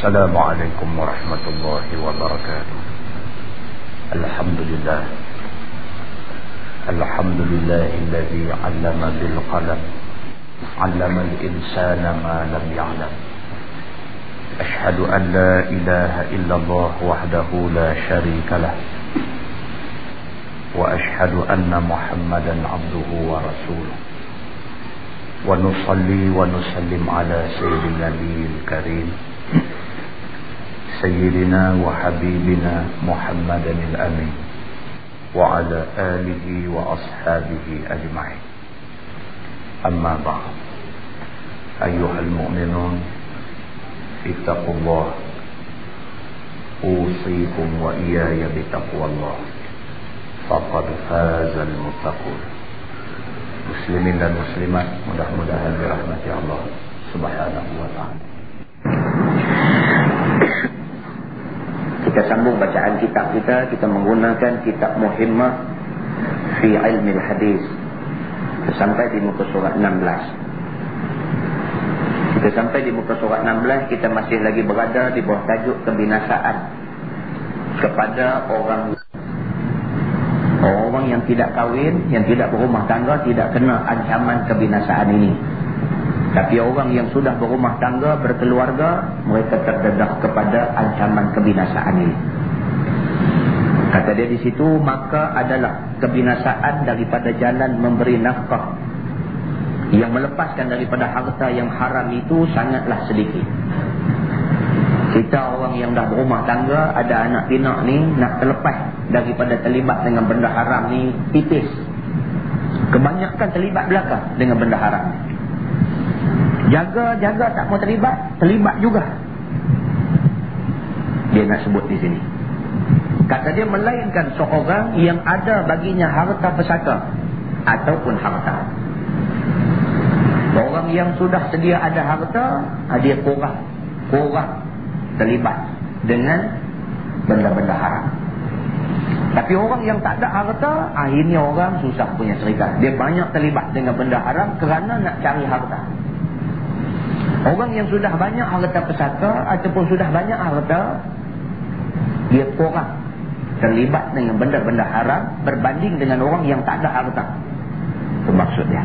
السلام عليكم ورحمة الله وبركاته. الحمد لله. الحمد لله الذي علم بالقلم علم الإنسان ما لم يعلم. أشهد أن لا إله إلا الله وحده لا شريك له. وأشهد أن محمدا عبده ورسوله. ونصلي ونسلم على سيد النبي الكريم. سيدنا وحبيبنا محمد الأمين وعلى آله وأصحابه أجمعين. أما بعد أيها المؤمنون اتقوا الله. أوصيكم وإياي بتقوى الله. فقد فاز المتقون. مسلمين dan muslimat mudah-mudahan dirahmati Allah subhanahu wa ta'ala kita sambung bacaan kitab kita. Kita menggunakan kitab muhimmah fi ilmi hadis. Sampai di muka surat 16 kita sampai di muka surat 16 kita masih lagi berada di bawah tajuk kebinasaan kepada orang orang yang tidak kahwin yang tidak berumah tangga tidak kena ancaman kebinasaan ini tapi orang yang sudah berumah tangga, berkeluarga, mereka terdedah kepada ancaman kebinasaan ini. Kata dia di situ, maka adalah kebinasaan daripada jalan memberi nafkah. Yang melepaskan daripada harta yang haram itu sangatlah sedikit. Kita orang yang dah berumah tangga, ada anak pinak ni, nak terlepas daripada terlibat dengan benda haram ni, tipis. Kebanyakan terlibat belakang dengan benda haram ni. Jaga-jaga tak mau terlibat, terlibat juga. Dia nak sebut di sini. Kata dia melainkan seorang yang ada baginya harta pesaka ataupun harta. Orang yang sudah sedia ada harta, ah, dia kurang, kurang terlibat dengan benda-benda haram. Tapi orang yang tak ada harta, akhirnya orang susah punya cerita. Dia banyak terlibat dengan benda haram kerana nak cari harta. Orang yang sudah banyak harta pesaka ataupun sudah banyak harta, dia kurang terlibat dengan benda-benda haram berbanding dengan orang yang tak ada harta. Itu maksudnya.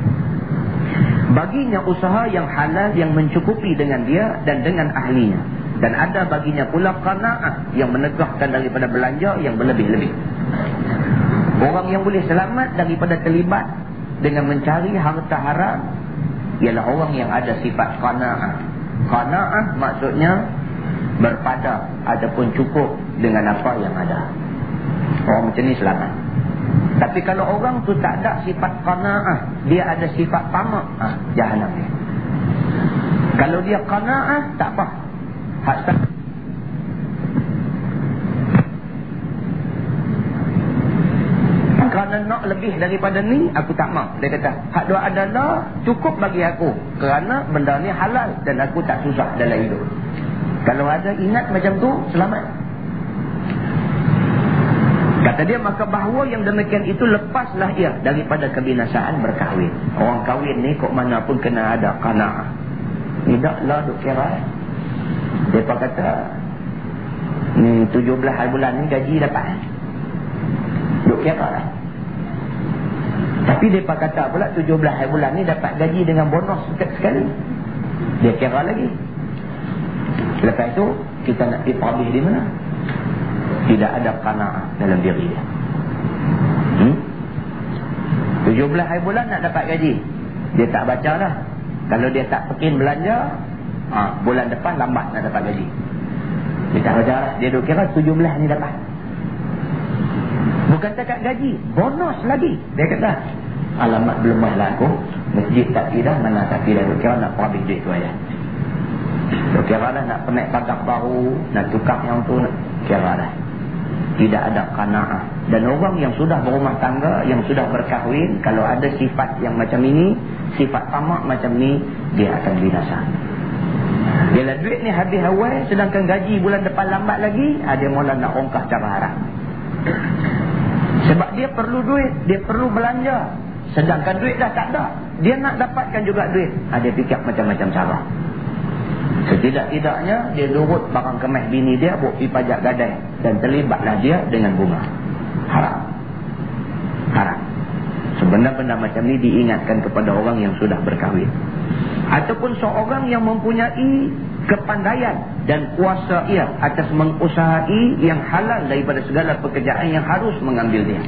Baginya usaha yang halal yang mencukupi dengan dia dan dengan ahlinya. Dan ada baginya pula kana'ah yang menegahkan daripada belanja yang berlebih-lebih. Orang yang boleh selamat daripada terlibat dengan mencari harta haram ialah orang yang ada sifat qanaah. Qanaah maksudnya berpada ataupun cukup dengan apa yang ada. Orang macam ni selamat. Tapi kalau orang tu tak ada sifat qanaah, dia ada sifat tamak, ah jahanam dia. Kalau dia qanaah tak apa. Hak kerana nak lebih daripada ni aku tak mau dia kata hak dua adalah cukup bagi aku kerana benda ni halal dan aku tak susah dalam hidup. Kalau ada ingat macam tu selamat. Kata dia maka bahawa yang demikian itu lepaslah ia daripada kebinasaan berkahwin. Orang kahwin ni kok mana pun kena ada kana'ah tidaklah duk kira. Dia kata ni 17 hari bulan ni gaji dapat duk kira. lah tapi mereka kata pula 17 hari bulan ni dapat gaji dengan bonus sekali. Dia kira lagi. Lepas itu, kita nak pergi di mana? Tidak ada kana'ah dalam diri dia. Hmm? 17 hari bulan nak dapat gaji. Dia tak baca dah. Kalau dia tak pekin belanja, ha, bulan depan lambat nak dapat gaji. Dia tak baca dah. Dia kira 17 ni dapat. Bukan takat gaji. Bonus lagi. Dia kata. Alamat belum mahal aku. Masjid tak tidak. Mana tak tidak. Kira nak habis duit tu aja. Kira lah nak penek pagar baru. Nak tukar yang tu. Kira lah. Tidak ada kana'ah. Dan orang yang sudah berumah tangga. Yang sudah berkahwin. Kalau ada sifat yang macam ini. Sifat tamak macam ni. Dia akan binasa. Bila duit ni habis awal. Sedangkan gaji bulan depan lambat lagi. Ah, dia mula nak ongkah cara harap. Sebab dia perlu duit, dia perlu belanja. Sedangkan duit dah tak ada. Dia nak dapatkan juga duit. Ha, dia fikir macam-macam cara. Setidak-tidaknya dia durut barang kemas bini dia buat pergi pajak gadai dan terlibatlah dia dengan bunga. Haram. Haram. Sebenarnya macam ni diingatkan kepada orang yang sudah berkahwin. Ataupun seorang yang mempunyai kepandaian dan kuasa ia atas mengusahai yang halal daripada segala pekerjaan yang harus mengambil dia.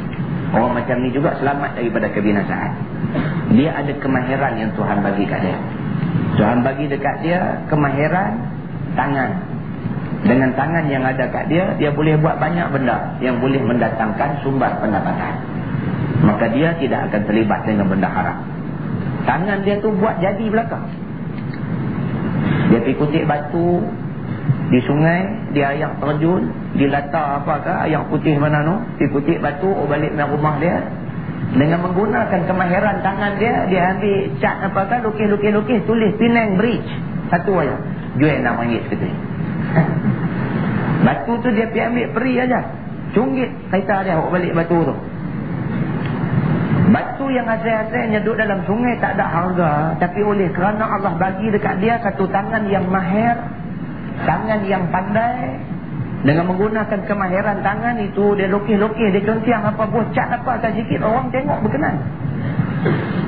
Orang macam ni juga selamat daripada kebinasaan. Dia ada kemahiran yang Tuhan bagi kat dia. Tuhan bagi dekat dia kemahiran tangan. Dengan tangan yang ada kat dia, dia boleh buat banyak benda yang boleh mendatangkan sumber pendapatan. Maka dia tidak akan terlibat dengan benda haram. Tangan dia tu buat jadi belakang. Dia pergi kutip batu di sungai, di ayak terjun, di latar apakah, ayak putih mana tu, pergi kutip batu, oh balik ke rumah dia, dengan menggunakan kemahiran tangan dia, dia ambil cat apakah, lukis-lukis-lukis, tulis Penang Bridge. Satu aja. Jual enam ringgit seketul. batu tu dia pergi ambil peri aja. Cunggit kereta dia bawa balik batu tu. Batu yang asal-asalnya duduk dalam sungai tak ada harga. Tapi oleh kerana Allah bagi dekat dia satu tangan yang mahir. Tangan yang pandai. Dengan menggunakan kemahiran tangan itu, dia lukis-lukis, dia contiang apa buah cat apa akan sikit, orang tengok berkenan.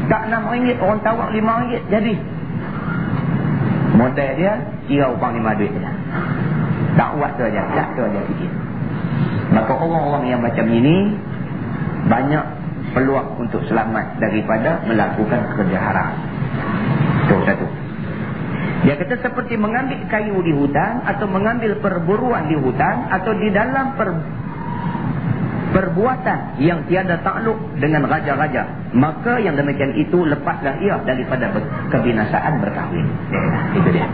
Tak enam ringgit, orang tawak lima ringgit, jadi. Modal dia, kira upang lima duit saja. Tak buat tu aja, tak tu aja sikit. Maka orang-orang yang macam ini, banyak peluang untuk selamat daripada melakukan kerja haram. Dia kata seperti mengambil kayu di hutan atau mengambil perburuan di hutan atau di dalam per, perbuatan yang tiada takluk dengan raja-raja. Maka yang demikian itu lepaslah ia daripada kebinasaan berkahwin. Itu dia.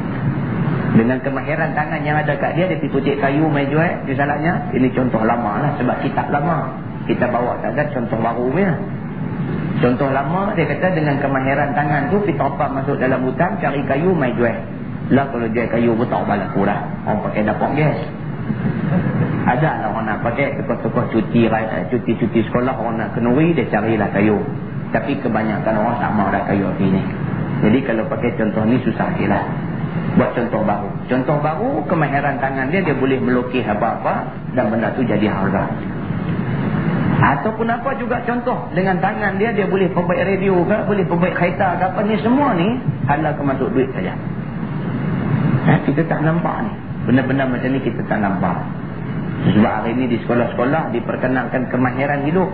Dengan kemahiran tangan yang ada kat dia, dia pergi kayu main jual. Misalnya, ini contoh lama lah sebab kitab lama. Kita bawa tak ada contoh baru punya. Contoh lama dia kata dengan kemahiran tangan tu apa masuk dalam hutan cari kayu mai jual. Lah kalau jual kayu pun tak balaku lah. Orang pakai dapat gas. Ada lah orang nak pakai tokoh-tokoh cuti cuti-cuti sekolah orang nak kenuri dia carilah kayu. Tapi kebanyakan orang tak mau dah kayu api ni. Jadi kalau pakai contoh ni susah lah. Buat contoh baru. Contoh baru kemahiran tangan dia dia boleh melukis apa-apa dan benda tu jadi harga. Ataupun apa juga contoh dengan tangan dia dia boleh perbaik radio ke, boleh perbaik kereta ke apa ni semua ni ke masuk duit saja. Eh, kita tak nampak ni. Benda-benda macam ni kita tak nampak. Sebab hari ni di sekolah-sekolah diperkenalkan kemahiran hidup.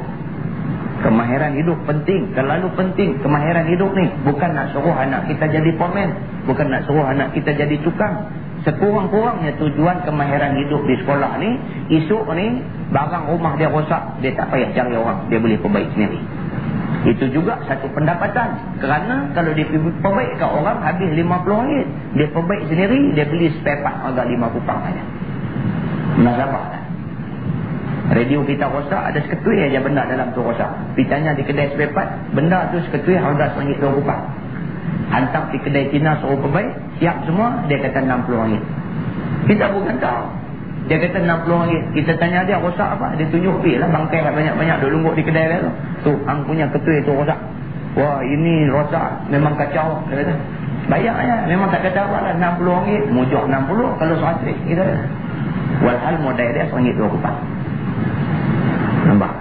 Kemahiran hidup penting, terlalu penting kemahiran hidup ni. Bukan nak suruh anak kita jadi pomen, bukan nak suruh anak kita jadi tukang, Sekurang-kurangnya tujuan kemahiran hidup di sekolah ni, esok ni, barang rumah dia rosak, dia tak payah cari orang, dia boleh perbaik sendiri. Itu juga satu pendapatan. Kerana kalau dia perbaik orang, habis RM50. Dia perbaik sendiri, dia beli spare part harga RM5 saja. Nasabah lah. Radio kita rosak, ada seketui aja benda dalam tu rosak. Pitanya di kedai spare part, benda tu seketui harga RM1.20 hantar pergi kedai Cina suruh perbaik siap semua dia kata RM60 kita bukan tahu dia kata RM60 kita tanya dia rosak apa? Dia tunjuk pergi lah bangkai banyak-banyak duduk lungguk di kedai dia tu. Tu hang punya ketui tu rosak. Wah ini rosak. Memang kacau dia kata. Bayar ya memang tak kata apa lah. RM60 mujur RM60 kalau RM100 kita walhal modal dia RM1.20 nampak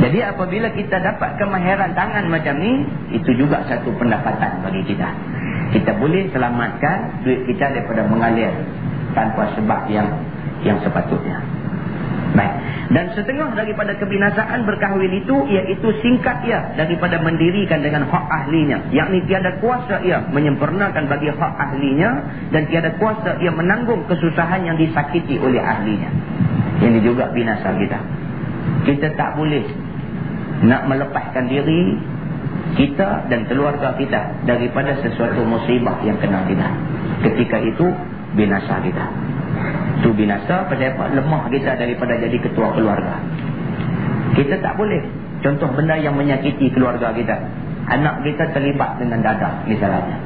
jadi apabila kita dapat kemahiran tangan macam ni, itu juga satu pendapatan bagi kita. Kita boleh selamatkan duit kita daripada mengalir tanpa sebab yang yang sepatutnya. Baik. Dan setengah daripada kebinasaan berkahwin itu, iaitu singkat ia daripada mendirikan dengan hak ahlinya. Yakni tiada kuasa ia menyempurnakan bagi hak ahlinya dan tiada kuasa ia menanggung kesusahan yang disakiti oleh ahlinya. Ini juga binasa kita. Kita tak boleh nak melepaskan diri kita dan keluarga kita daripada sesuatu musibah yang kena kita. Ketika itu binasa kita. Itu binasa pasal apa? Lemah kita daripada jadi ketua keluarga. Kita tak boleh. Contoh benda yang menyakiti keluarga kita. Anak kita terlibat dengan dadah misalnya.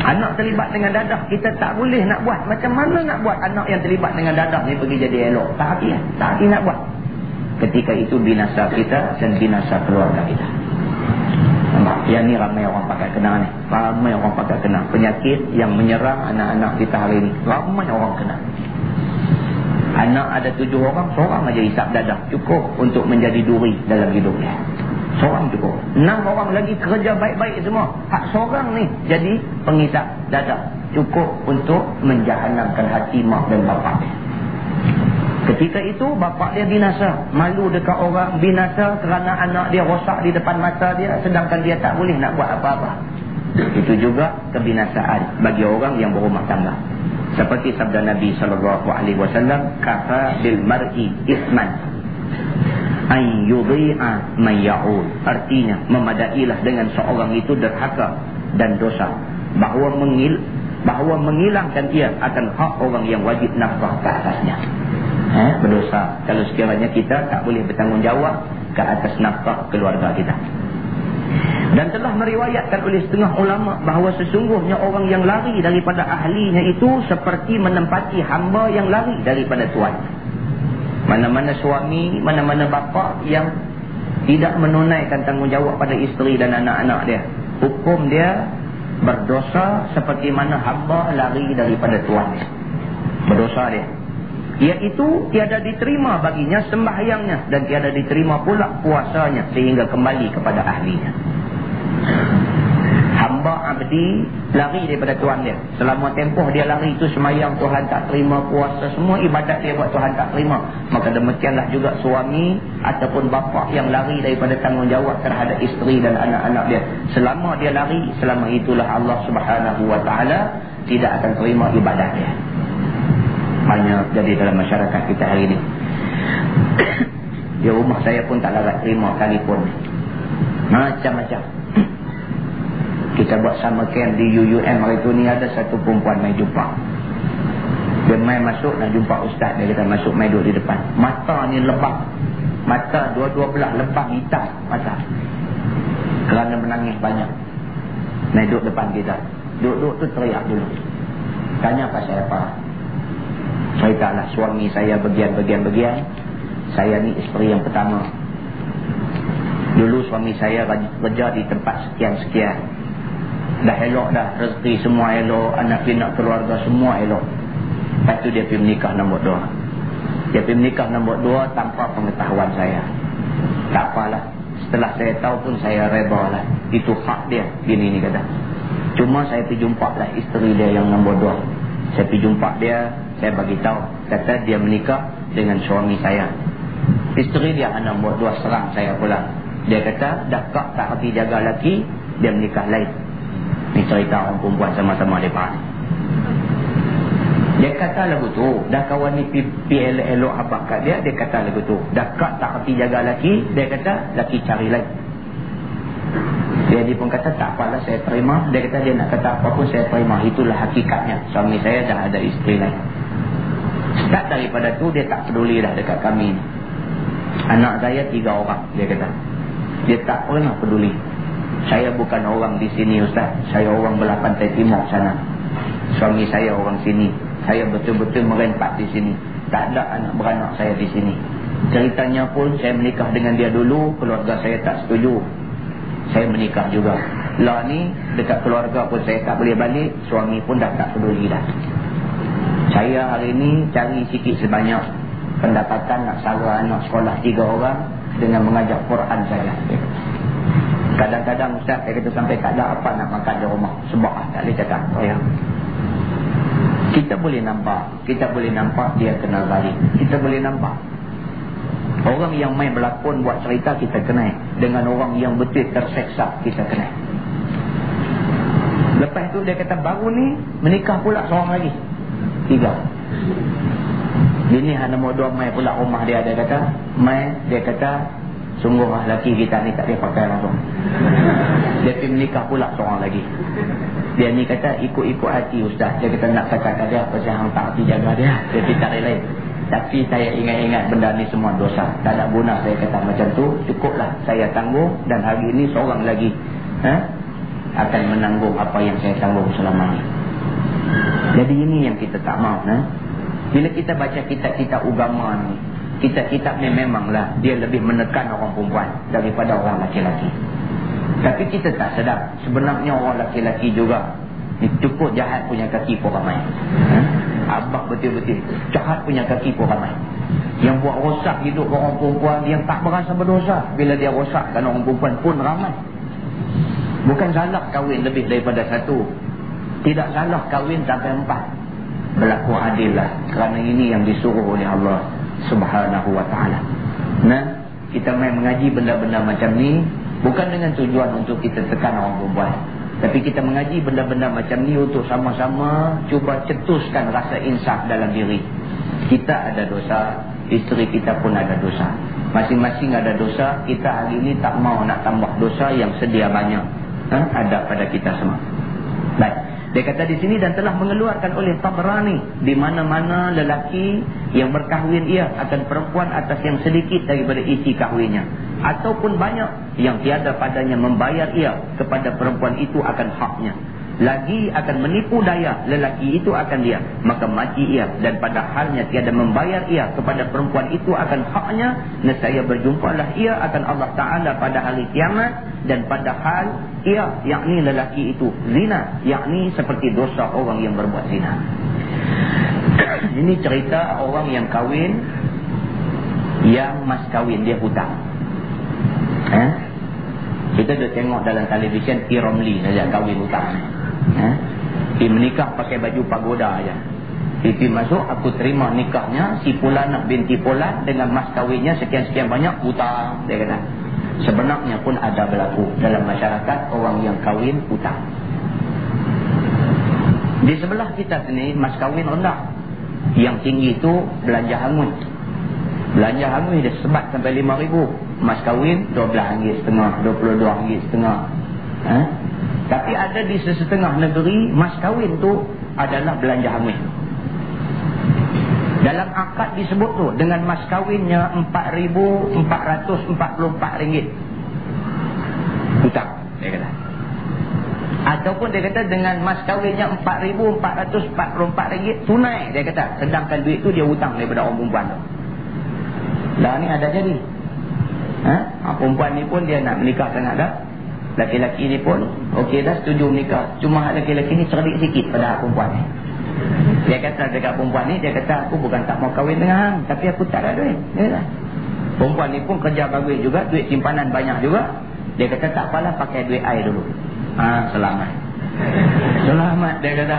Anak terlibat dengan dadah kita tak boleh nak buat. Macam mana nak buat anak yang terlibat dengan dadah ni pergi jadi elok? Tak hati. Tak hati nak buat ketika itu binasa kita dan binasa keluarga kita. Yang ni ramai orang pakai kena ni. Ramai orang pakai kena. Penyakit yang menyerang anak-anak kita hari ni. Ramai orang kena. Anak ada tujuh orang, seorang aja isap dadah. Cukup untuk menjadi duri dalam hidupnya. Seorang cukup. Enam orang lagi kerja baik-baik semua. Hak seorang ni jadi pengisap dadah. Cukup untuk menjahanamkan hati mak dan bapak dia. Ketika itu bapak dia binasa. Malu dekat orang binasa kerana anak dia rosak di depan mata dia. Sedangkan dia tak boleh nak buat apa-apa. Itu juga kebinasaan bagi orang yang berumah tangga. Seperti sabda Nabi SAW. Kafa bil mar'i isman an yudhi'a man ya'ud artinya memadailah dengan seorang itu derhaka dan dosa bahawa mengil bahawa menghilangkan ia akan hak orang yang wajib nafkah ke atasnya eh, berdosa kalau sekiranya kita tak boleh bertanggungjawab ke atas nafkah keluarga kita dan telah meriwayatkan oleh setengah ulama bahawa sesungguhnya orang yang lari daripada ahlinya itu seperti menempati hamba yang lari daripada tuan mana-mana suami, mana-mana bapa yang tidak menunaikan tanggungjawab pada isteri dan anak-anak dia. Hukum dia berdosa seperti mana hamba lari daripada tuan. Berdosa dia. Iaitu tiada diterima baginya sembahyangnya dan tiada diterima pula puasanya sehingga kembali kepada ahlinya hamba abdi lari daripada Tuhan dia. Selama tempoh dia lari itu semayang Tuhan tak terima, puasa semua ibadat dia buat Tuhan tak terima. Maka demikianlah juga suami ataupun bapa yang lari daripada tanggungjawab terhadap isteri dan anak-anak dia. Selama dia lari, selama itulah Allah subhanahu wa ta'ala tidak akan terima ibadat dia. Banyak jadi dalam masyarakat kita hari ini. di rumah saya pun tak larat terima kalipun. Macam-macam. Kita buat sama camp di UUM hari tu ni ada satu perempuan main jumpa. Dia main masuk nak jumpa ustaz dia kata masuk main duduk di depan. Mata ni lebah mata dua-dua belah lebah hitam mata kerana menangis banyak. Main duduk depan kita. Duduk-duduk tu teriak dulu. Tanya pasal apa ceritalah suami saya bagian-bagian-bagian saya ni isteri yang pertama. Dulu suami saya kerja di tempat sekian-sekian. Dah elok dah rezeki semua elok anak pinak keluarga semua elok. Lepas tu dia pergi menikah nombor dua. Dia pergi menikah nombor dua tanpa pengetahuan saya. Tak apalah. Setelah saya tahu pun saya reba lah itu hak dia gini ni kata. Cuma saya pergi jumpa lah isteri dia yang nombor dua. Saya pergi jumpa dia saya bagi tahu kata dia menikah dengan suami saya. Isteri dia nombor dua serang saya pula. Dia kata dah kak tak hati jaga lelaki dia menikah lain. Ni cerita orang perempuan sama-sama mereka dia kata lagu tu dah kawan ni pipi elok-elok abang kat dia dia kata lagu tu. Dah kak tak hati jaga laki dia kata laki cari lagi dia pun kata tak apalah saya terima. Dia kata dia nak kata apa pun saya terima. Itulah hakikatnya. Suami saya dah ada isteri lain start daripada tu dia tak peduli dah dekat kami ni anak saya tiga orang dia kata dia tak pernah peduli saya bukan orang di sini Ustaz. Saya orang belah pantai timur sana. Suami saya orang sini. Saya betul-betul merempat di sini. Tak ada anak beranak saya di sini. Ceritanya pun saya menikah dengan dia dulu. Keluarga saya tak setuju. Saya menikah juga. Lah ni dekat keluarga pun saya tak boleh balik. Suami pun dah tak peduli dah. Saya hari ini cari sikit sebanyak pendapatan nak sara anak sekolah tiga orang dengan mengajar Quran saya. Kadang-kadang Ustaz saya kata sampai tak ada apa nak makan di rumah. Sebab ah, tak boleh cakap. Oh, ya. Kita boleh nampak. Kita boleh nampak dia kenal balik. Kita boleh nampak. Orang yang main berlakon buat cerita kita kenal. Dengan orang yang betul terseksa kita kenal. Lepas tu dia kata baru ni menikah pula seorang lagi. Tiga. Ini hanya mau dua mai pula rumah dia ada kata. Mai dia kata Sungguhlah lelaki kita ni tak boleh pakai langsung. Dia pergi menikah pula seorang lagi. Dia ni kata ikut-ikut hati ustaz. Dia kata nak kata dia apa saya tak hati jaga dia. Dia pergi cari lain. Tapi saya ingat-ingat benda ni semua dosa. Tak ada guna saya kata macam tu. Cukuplah saya tanggung dan hari ini seorang lagi. Ha? Akan menanggung apa yang saya tanggung selama ni. Jadi ini yang kita tak mahu. Ha? Bila kita baca kitab-kitab agama ni kitab-kitab ni memanglah dia lebih menekan orang perempuan daripada orang laki-laki. Tapi kita tak sedar. Sebenarnya orang laki-laki juga. Cukup jahat punya kaki pun ramai. Ha? Abang betul-betul. Jahat punya kaki pun ramai. Yang buat rosak hidup orang perempuan yang tak berasa berdosa. Bila dia rosakkan orang perempuan pun ramai. Bukan salah kahwin lebih daripada satu. Tidak salah kahwin sampai empat. Berlaku adil lah. Kerana ini yang disuruh oleh Allah subhanahu wa ta'ala. Nah, kita main mengaji benda-benda macam ni. Bukan dengan tujuan untuk kita tekan orang perempuan. Tapi kita mengaji benda-benda macam ni untuk sama-sama cuba cetuskan rasa insaf dalam diri. Kita ada dosa, isteri kita pun ada dosa. Masing-masing ada dosa, kita hari ini tak mau nak tambah dosa yang sedia banyak. Ha? Ada pada kita semua. Baik. Dia kata di sini dan telah mengeluarkan oleh Tabrani di mana-mana lelaki yang berkahwin ia akan perempuan atas yang sedikit daripada isi kahwinnya. Ataupun banyak yang tiada padanya membayar ia kepada perempuan itu akan haknya lagi akan menipu daya lelaki itu akan dia maka mati ia dan pada halnya tiada membayar ia kepada perempuan itu akan haknya nescaya berjumpalah ia akan Allah Taala pada hari kiamat dan pada hal ia yakni lelaki itu zina yakni seperti dosa orang yang berbuat zina ini cerita orang yang kahwin yang mas kahwin dia hutang eh? kita dah tengok dalam televisyen T. Romley saja kahwin hutang Eh? Pergi menikah pakai baju pagoda aja. Pergi masuk, aku terima nikahnya si Pulana binti Pulan dengan mas kawinnya sekian-sekian banyak hutang. Dia kata. Sebenarnya pun ada berlaku dalam masyarakat orang yang kahwin hutang. Di sebelah kita sini mas kawin rendah. Yang tinggi itu belanja hangun. Belanja hangun dia sebat sampai RM5,000. Mas kawin RM12.5, RM22.5. Eh? Tapi ada di sesetengah negeri, mas kawin tu adalah belanja hamil. Dalam akad disebut tu, dengan mas kawinnya RM4,444. Hutang, dia kata. Ataupun dia kata dengan mas kawinnya RM4,444 tunai, dia kata. Sedangkan duit tu dia hutang daripada orang perempuan tu. Lah ni ada jadi. Ha? Perempuan ni pun dia nak menikah sangat dah. Laki-laki ni pun okey dah setuju menikah. Cuma laki-laki ni cerdik sikit pada perempuan ni. Dia kata dekat perempuan ni, dia kata aku bukan tak mau kahwin dengan hang. Tapi aku tak ada duit. Ya perempuan ni pun kerja bagus juga, duit simpanan banyak juga. Dia kata tak apalah pakai duit air dulu. Ha, selamat. Selamat dia kata.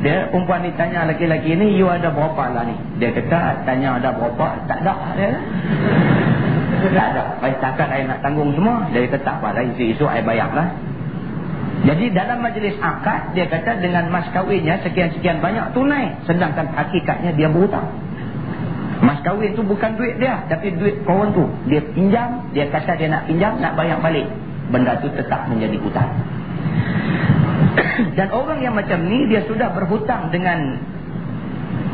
Dia perempuan ni tanya laki-laki ni, you ada berapa lah ni? Dia kata tanya ada berapa, tak ada. Dia tak ada. Baik takkan saya nak tanggung semua. Tak apa lah. Isu-isu saya bayar lah. Jadi dalam majlis akad, dia kata dengan mas kawinnya sekian-sekian banyak tunai. Sedangkan hakikatnya dia berhutang. Mas kawin tu bukan duit dia. Tapi duit kawan tu. Dia pinjam, dia kata dia nak pinjam, nak bayar balik. Benda tu tetap menjadi hutang. Dan orang yang macam ni, dia sudah berhutang dengan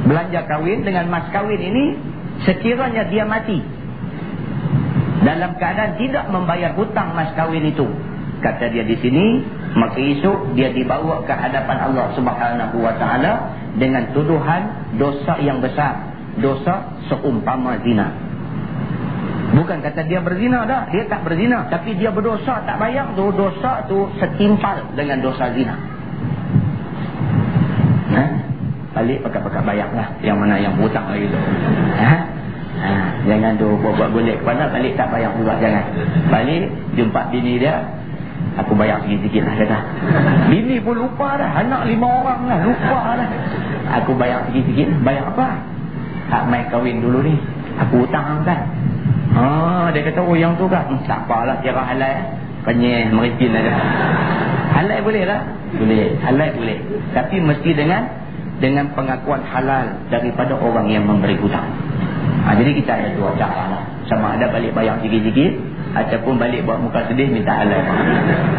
belanja kawin, dengan mas kawin ini. Sekiranya dia mati, dalam keadaan tidak membayar hutang mas kawin itu. Kata dia di sini maka esok dia dibawa ke hadapan Allah Subhanahu wa taala dengan tuduhan dosa yang besar. Dosa seumpama zina. Bukan kata dia berzina dah dia tak berzina. Tapi dia berdosa tak bayar tu dosa tu setimpal dengan dosa zina. Ha? balik pakai-pakai bayarlah yang mana yang hutang lagi tu. Ha? Ha, jangan tu buat-buat golek kepala balik tak bayar juga jangan. Balik jumpa bini dia aku bayar sikit-sikit lah kata. Bini pun lupa dah anak lima orang lah lupa dah. Aku bayar sikit-sikit bayar apa? Tak main kahwin dulu ni. Aku hutang kan. Ha, dia kata oh yang tu kan. Hmm, tak apalah kira halal. Eh. Penyeh merikin aja. Halal boleh lah. Boleh. Halal boleh. Tapi mesti dengan dengan pengakuan halal daripada orang yang memberi hutang. Ha, jadi kita ada dua cara lah. Sama ada balik bayar sikit-sikit. Ataupun balik buat muka sedih minta halal.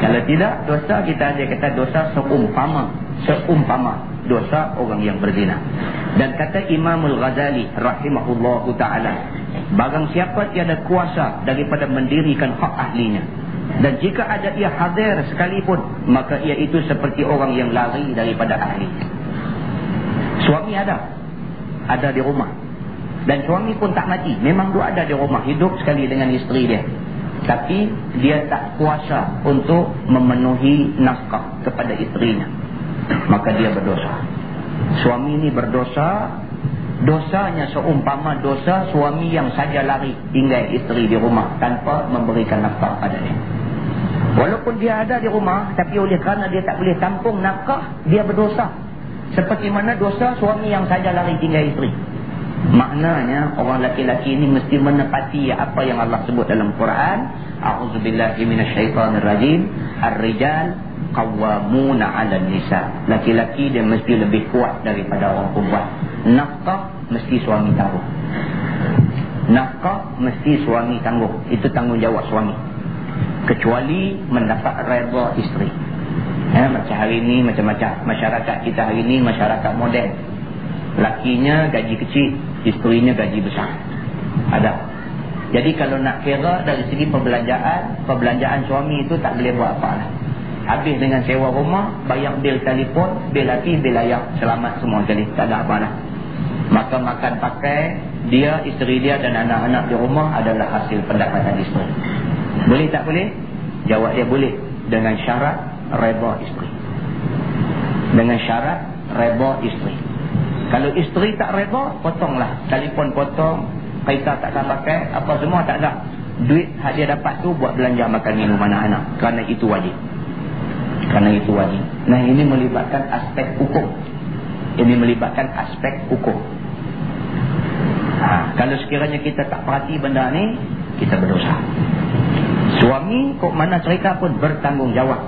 Kalau tidak, dosa kita ada kata dosa seumpama. Seumpama dosa orang yang berzina. Dan kata Imamul Ghazali rahimahullahu ta'ala. Barang siapa tiada kuasa daripada mendirikan hak ahlinya. Dan jika ada ia hadir sekalipun, maka ia itu seperti orang yang lari daripada ahli. Suami ada. Ada di rumah. Dan suami pun tak mati. Memang dia ada di rumah. Hidup sekali dengan isteri dia. Tapi dia tak kuasa untuk memenuhi nafkah kepada isterinya. Maka dia berdosa. Suami ini berdosa. Dosanya seumpama dosa suami yang saja lari tinggal isteri di rumah tanpa memberikan nafkah pada dia. Walaupun dia ada di rumah tapi oleh kerana dia tak boleh tampung nafkah, dia berdosa. Seperti mana dosa suami yang saja lari tinggal isteri. Maknanya orang laki-laki ini mesti menepati apa yang Allah sebut dalam Quran. A'udzubillahi minasyaitonirrajim. Ar-rijal qawwamuna 'alan nisa. Laki-laki dia mesti lebih kuat daripada orang perempuan. Nafkah mesti suami tanggung. Nafkah mesti suami tanggung. Itu tanggungjawab suami. Kecuali mendapat redha isteri. Ya, macam hari ini macam-macam masyarakat kita hari ini masyarakat moden. Lakinya gaji kecil, isterinya gaji besar. Ada. Jadi kalau nak kira dari segi perbelanjaan, perbelanjaan suami itu tak boleh buat apa lah. Habis dengan sewa rumah, bayar bil telefon, bil hati, bil ayak, selamat semua sekali. Tak ada apa lah. Maka makan pakai, dia, isteri dia dan anak-anak di rumah adalah hasil pendapatan isteri. Boleh tak boleh? Jawab dia boleh. Dengan syarat reba isteri. Dengan syarat reba isteri. Kalau isteri tak reda, potonglah. Telefon potong, kereta takkan pakai, apa semua tak ada. Duit hak dia dapat tu buat belanja makan minum anak-anak. Kerana itu wajib. Kerana itu wajib. Nah ini melibatkan aspek hukum. Ini melibatkan aspek hukum. Ha, kalau sekiranya kita tak perhati benda ni, kita berdosa. Suami kok mana cerita pun bertanggungjawab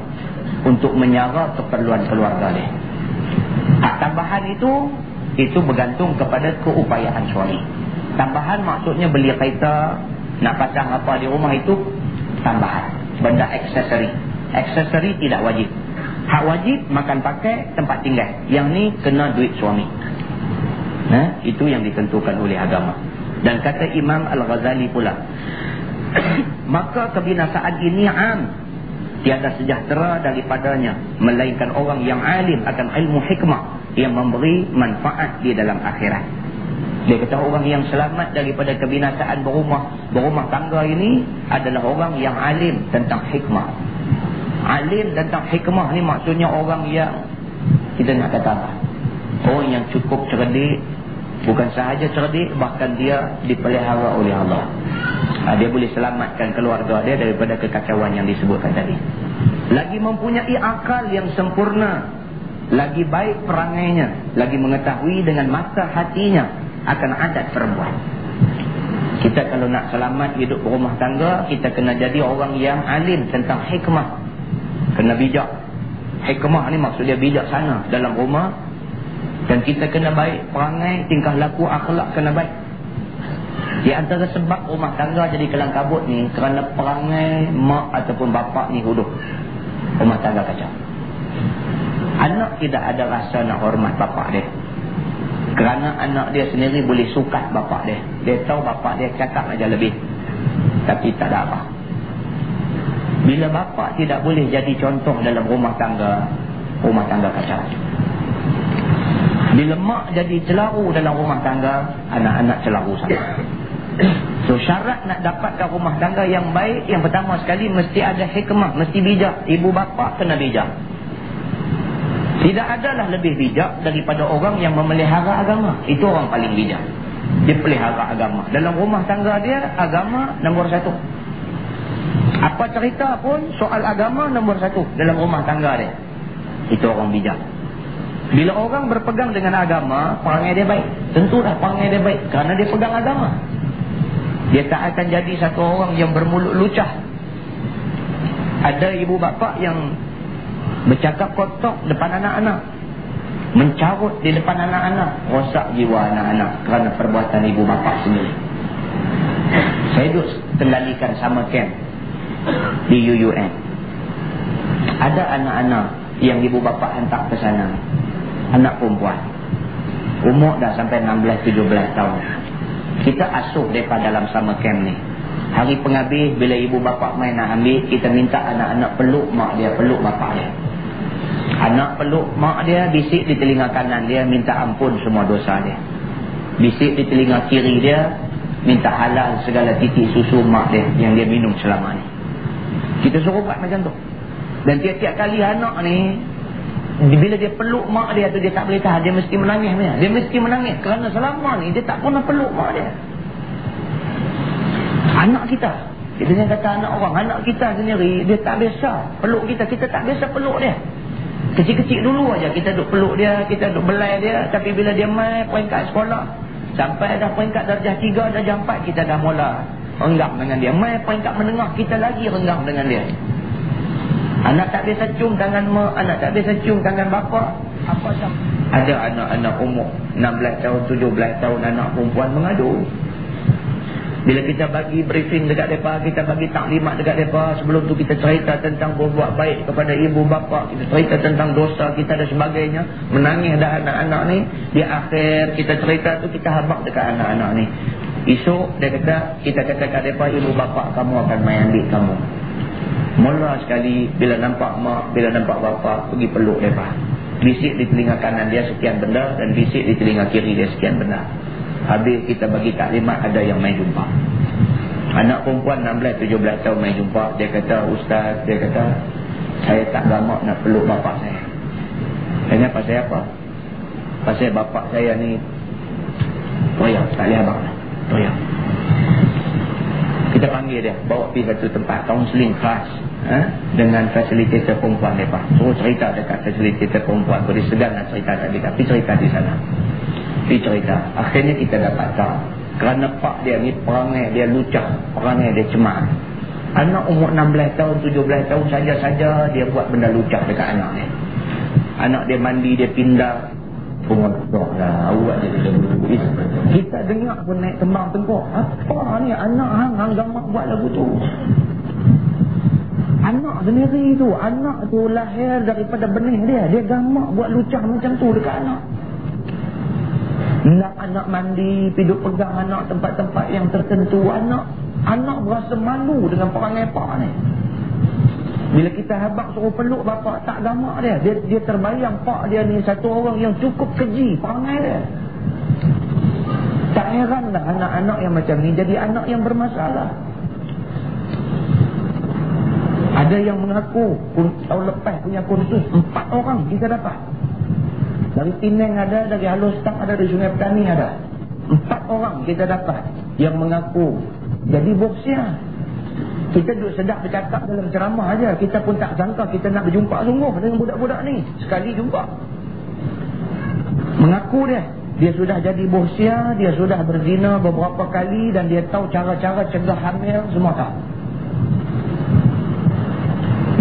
untuk menyara keperluan keluarga dia. Ha, tambahan itu itu bergantung kepada keupayaan suami. Tambahan maksudnya beli kereta, nak pasang apa di rumah itu, tambahan. Benda aksesori. Aksesori tidak wajib. Hak wajib makan pakai tempat tinggal. Yang ni kena duit suami. Nah, itu yang ditentukan oleh agama. Dan kata Imam Al-Ghazali pula. Maka kebinasaan ini am. Tiada sejahtera daripadanya. Melainkan orang yang alim akan ilmu hikmah yang memberi manfaat di dalam akhirat. Dia kata orang yang selamat daripada kebinasaan berumah berumah tangga ini adalah orang yang alim tentang hikmah. Alim tentang hikmah ni maksudnya orang yang kita nak kata apa? Orang yang cukup cerdik, bukan sahaja cerdik, bahkan dia dipelihara oleh Allah. Ha, dia boleh selamatkan keluarga dia daripada kekacauan yang disebutkan tadi. Lagi mempunyai akal yang sempurna lagi baik perangainya, lagi mengetahui dengan mata hatinya akan adat perempuan. Kita kalau nak selamat hidup rumah tangga, kita kena jadi orang yang alim tentang hikmah. Kena bijak. Hikmah ni maksudnya bijak sana dalam rumah. Dan kita kena baik perangai, tingkah laku, akhlak kena baik. Di antara sebab rumah tangga jadi kelang kabut ni kerana perangai mak ataupun bapak ni huduh. Rumah tangga kacau. Anak tidak ada rasa nak hormat bapak dia. Kerana anak dia sendiri boleh sukat bapak dia. Dia tahu bapak dia cakap aja lebih. Tapi tak ada apa. Bila bapak tidak boleh jadi contoh dalam rumah tangga, rumah tangga kacau. Bila mak jadi celaru dalam rumah tangga, anak-anak celaru sama. So syarat nak dapatkan rumah tangga yang baik, yang pertama sekali mesti ada hikmah, mesti bijak. Ibu bapa kena bijak. Tidak adalah lebih bijak daripada orang yang memelihara agama. Itu orang paling bijak. Dia pelihara agama. Dalam rumah tangga dia, agama nombor satu. Apa cerita pun, soal agama nombor satu dalam rumah tangga dia. Itu orang bijak. Bila orang berpegang dengan agama, perangai dia baik. Tentulah perangai dia baik. Kerana dia pegang agama. Dia tak akan jadi satu orang yang bermulut lucah. Ada ibu bapa yang Bercakap kotor depan anak-anak. Mencarut di depan anak-anak. Rosak jiwa anak-anak kerana perbuatan ibu bapa sendiri. Saya duduk kendalikan sama camp di UUN. Ada anak-anak yang ibu bapa hantar ke sana. Anak perempuan. Umur dah sampai 16-17 tahun. Kita asuh mereka dalam sama camp ni. Hari penghabis bila ibu bapa main nak ambil, kita minta anak-anak peluk mak dia, peluk bapa dia. Anak peluk mak dia, bisik di telinga kanan dia, minta ampun semua dosa dia. Bisik di telinga kiri dia, minta halal segala titik susu mak dia yang dia minum selama ni. Kita suruh buat macam tu. Dan tiap-tiap kali anak ni bila dia peluk mak dia tu dia tak boleh tahan dia mesti menangis dia. dia mesti menangis kerana selama ni dia tak pernah peluk mak dia anak kita kita jangan kata anak orang anak kita sendiri dia tak biasa peluk kita kita tak biasa peluk dia kecil-kecil dulu aja kita duk peluk dia kita duk belai dia tapi bila dia mai peringkat sekolah sampai dah peringkat darjah 3 darjah 4 kita dah mula renggam dengan dia mai peringkat menengah kita lagi renggam dengan dia Anak tak biasa cium tangan mak, anak tak biasa cium tangan bapa. Apa? Ada anak-anak umur 16 tahun, 17 tahun anak perempuan mengadu. Bila kita bagi briefing dekat mereka, kita bagi taklimat dekat mereka, sebelum tu kita cerita tentang berbuat baik kepada ibu bapa, kita cerita tentang dosa kita dan sebagainya, menangis dah anak-anak ni, di akhir kita cerita tu kita habak dekat anak-anak ni. Esok dia kata, kita kata kat mereka, ibu bapa kamu akan ambil kamu. Mula sekali bila nampak mak, bila nampak bapa pergi peluk mereka. Bisik di telinga kanan dia sekian benda dan bisik di telinga kiri dia sekian benda. Habis kita bagi taklimat ada yang main jumpa. Anak perempuan 16-17 tahun main jumpa. Dia kata, Ustaz, dia kata, saya tak gamak nak peluk bapa saya. Tanya pasal apa? Pasal bapa saya ni, toyang, tak boleh abang. Toyang. Kita panggil dia, bawa pergi satu tempat, kaunseling khas ha? dengan fasilitator perempuan mereka. Suruh cerita dekat fasilitator perempuan. Boleh segan nak cerita tadi. Tapi cerita di sana. Tapi cerita. Akhirnya kita dapat tahu. Kerana pak dia ni perangai dia lucah. Perangai dia cemar. Anak umur 16 tahun, 17 tahun saja-saja dia buat benda lucah dekat anak dia. Anak dia mandi, dia pindah. Tengok lah, awak dia Kita dengar pun naik tembang tengkok. Apa ni anak hang, hang gamak buat lagu tu. Anak sendiri tu, anak tu lahir daripada benih dia. Dia gamak buat lucah macam tu dekat anak. Nak anak mandi, piduk pegang anak tempat-tempat yang tertentu. Anak anak berasa malu dengan perangai pak ni. Bila kita habak suruh peluk bapak, tak gamak dia. Dia, dia terbayang pak dia ni satu orang yang cukup keji perangai dia. Tak heranlah anak-anak yang macam ni jadi anak yang bermasalah. Ada yang mengaku tahun lepas punya kursus empat orang kita dapat. Dari Penang ada, dari Halustang ada, dari Sungai Petani ada. Empat orang kita dapat yang mengaku jadi boksia. Kita duduk sedap bercakap dalam ceramah aja. Kita pun tak sangka kita nak berjumpa sungguh dengan budak-budak ni. Sekali jumpa. Mengaku dia. Dia sudah jadi boksia, dia sudah berzina beberapa kali dan dia tahu cara-cara cegah hamil, semua tahu.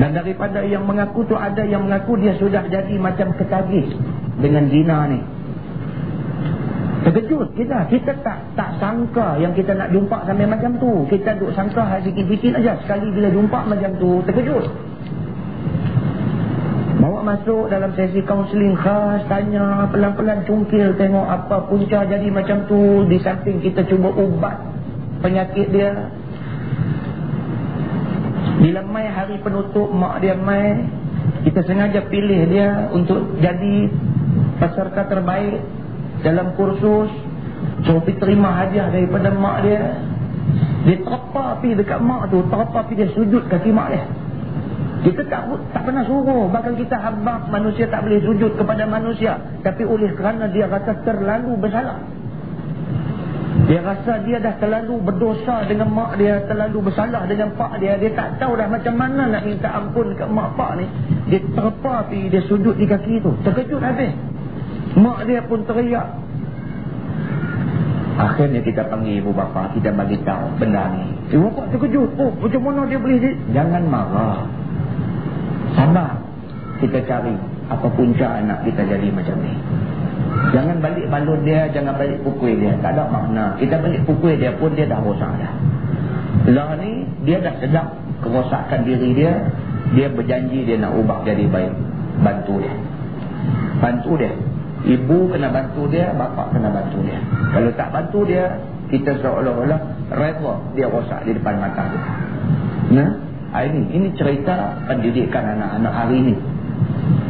Dan daripada yang mengaku tu ada yang mengaku dia sudah jadi macam ketagih dengan zina ni. Terkejut kita. Kita tak tak sangka yang kita nak jumpa sampai macam tu. Kita duk sangka sikit-sikit aja Sekali bila jumpa macam tu, terkejut. Bawa masuk dalam sesi kaunseling khas, tanya pelan-pelan cungkil tengok apa punca jadi macam tu. Di samping kita cuba ubat penyakit dia. Bila mai hari penutup mak dia mai kita sengaja pilih dia untuk jadi peserta terbaik dalam kursus. Pergi terima hadiah daripada mak dia. Dia terpa pergi dekat mak tu terpa pergi dia sujud kaki mak dia. Kita tak tak pernah suruh. Bahkan kita habak manusia tak boleh sujud kepada manusia. Tapi oleh kerana dia rasa terlalu bersalah dia rasa dia dah terlalu berdosa dengan mak dia, terlalu bersalah dengan pak dia. Dia tak tahu dah macam mana nak minta ampun ke mak pak ni. Dia terpa pergi, dia sujud di kaki tu. Terkejut habis. Mak dia pun teriak. Akhirnya kita panggil ibu bapa, kita bagi tahu benda ni. Ibu bapa terkejut. Oh, macam mana dia boleh? Jangan marah. Sabar. Kita cari apa punca anak kita jadi macam ni. Jangan balik balun dia, jangan balik pukul dia. Tak ada makna. Kita balik pukul dia pun dia dah rosak dah. Lah ni, dia dah sedap kerosakan diri dia. Dia berjanji dia nak ubah jadi baik. Bantu dia. Bantu dia. Ibu kena bantu dia, bapa kena bantu dia. Kalau tak bantu dia, kita seolah-olah reda dia rosak di depan mata kita. Nah, ini ini cerita pendidikan anak-anak hari ini.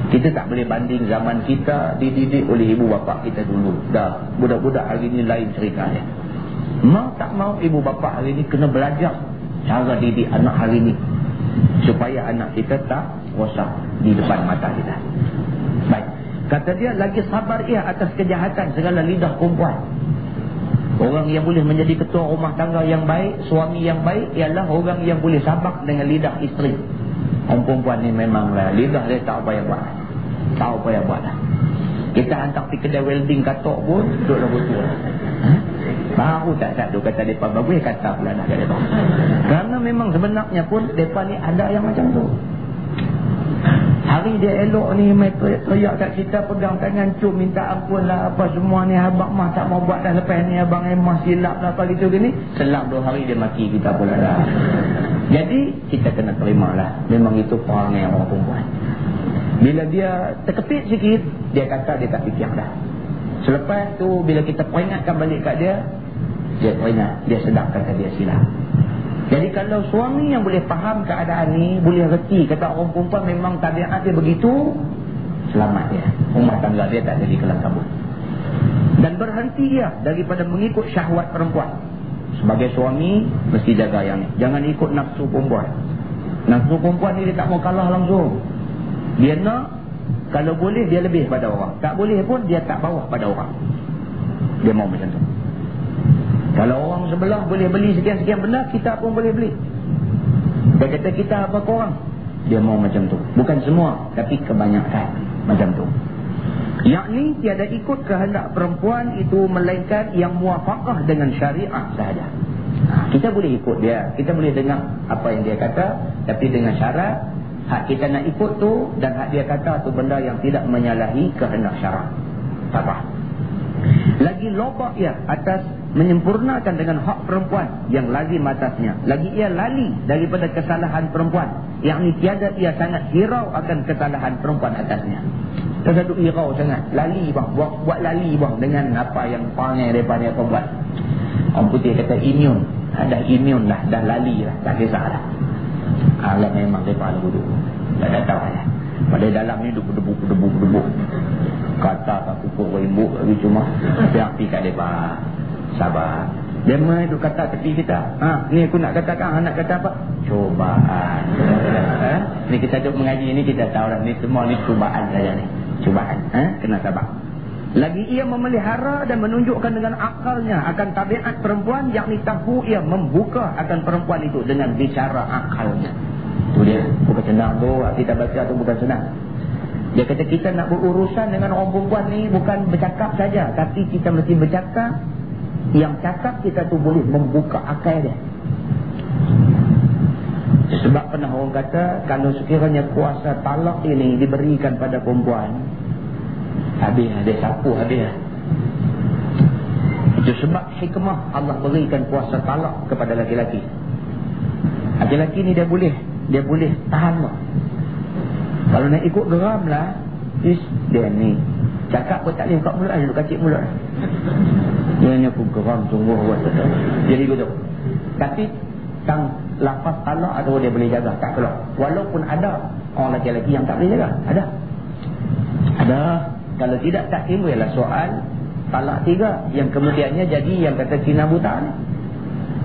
Kita tak boleh banding zaman kita dididik oleh ibu bapa kita dulu. Dah budak-budak hari ini lain cerita dia. Mau tak mau ibu bapa hari ini kena belajar cara didik anak hari ini. Supaya anak kita tak rosak di depan mata kita. Baik. Kata dia lagi sabar ia atas kejahatan segala lidah perempuan. Orang yang boleh menjadi ketua rumah tangga yang baik, suami yang baik ialah orang yang boleh sabar dengan lidah isteri. Orang perempuan ni memanglah lidah dia tak apa yang buat. Tak apa yang buat lah. Kita hantar pergi kedai welding katok pun duduk betul. Ha? Baru tak satu kata mereka bagus kata pula nak kata Kerana memang sebenarnya pun mereka ni ada yang macam tu. Hari dia elok ni main teriak kat kita pegang tangan cum minta ampun lah apa semua ni abang mah tak mau buat dah lepas ni abang emah silap lah apa gitu gini. Selang dua hari dia maki kita pula dah. Jadi kita kena terima lah. Memang itu perangai orang perempuan. Bila dia terkepit sikit, dia kata dia tak fikir dah. Selepas tu bila kita peringatkan balik kat dia, dia peringat, dia sedap kata dia silap. Jadi kalau suami yang boleh faham keadaan ni, boleh reti kata orang perempuan memang tabiat dia begitu, selamat dia. Rumah tangga dia tak jadi kelam kabut. Dan berhenti dia daripada mengikut syahwat perempuan. Sebagai suami, mesti jaga yang ni. Jangan ikut nafsu perempuan. Nafsu perempuan ni dia tak mau kalah langsung. Dia nak, kalau boleh dia lebih pada orang. Tak boleh pun dia tak bawah pada orang. Dia mau macam tu. Kalau orang sebelah boleh beli sekian-sekian benda, kita pun boleh beli. Dia kata kita apa korang? Dia mau macam tu. Bukan semua, tapi kebanyakan macam tu. Yakni tiada ikut kehendak perempuan itu melainkan yang muafakah dengan syariah sahaja. Ha, kita boleh ikut dia. Kita boleh dengar apa yang dia kata. Tapi dengan syarat, hak kita nak ikut tu dan hak dia kata tu benda yang tidak menyalahi kehendak syarat. Tak apa. Lagi lobak ia atas menyempurnakan dengan hak perempuan yang lazim atasnya. Lagi ia lali daripada kesalahan perempuan. Yang ini tiada ia sangat hirau akan kesalahan perempuan atasnya. Duduk hirau sangat. Lali bang. Buat, buat lali bang dengan apa yang pangai daripada perempuan. Orang putih kata imun. Ha, dah imun lah. Dah lali lah. Tak kisahlah. Alam memang mereka duduk. Tak tahu lah. Pada dalam ni duduk debu debu debu. Kata tak pukul ribu. Tapi cuma. Siap pergi kat mereka sabar. Dia mai tu kata tepi kita. Ha, ni aku nak katakan, nak kata apa? Cobaan. Ha? Ni kita duduk mengaji ni kita tahu dah ni semua ni cobaan saja ni. Cobaan. Ha? Kena sabar. Lagi ia memelihara dan menunjukkan dengan akalnya akan tabiat perempuan yang tahu ia membuka akan perempuan itu dengan bicara akalnya. Tu dia. Bukan senang tu. Kita baca tu bukan senang. Dia kata kita nak berurusan dengan orang perempuan ni bukan bercakap saja. Tapi kita mesti bercakap yang cakap kita tu boleh membuka akal dia. Sebab pernah orang kata, kalau sekiranya kuasa talak ini diberikan pada perempuan, habis dia sapu habis. Itu sebab hikmah Allah berikan kuasa talak kepada laki-laki. Laki-laki ni dia boleh, dia boleh tahan. Kalau nak ikut geram lah, dia ni Cakap pun tak boleh buka mulut lah. Duduk kacik mulut lah. Dia ni aku geram sungguh. Jadi begitu. Tapi tang lafaz talak atau dia boleh jaga. Tak keluar. Walaupun ada orang lelaki-lelaki yang tak boleh jaga. Ada. Ada. Kalau tidak tak timbul ialah soal talak tiga. Yang kemudiannya jadi yang kata Cina buta ni.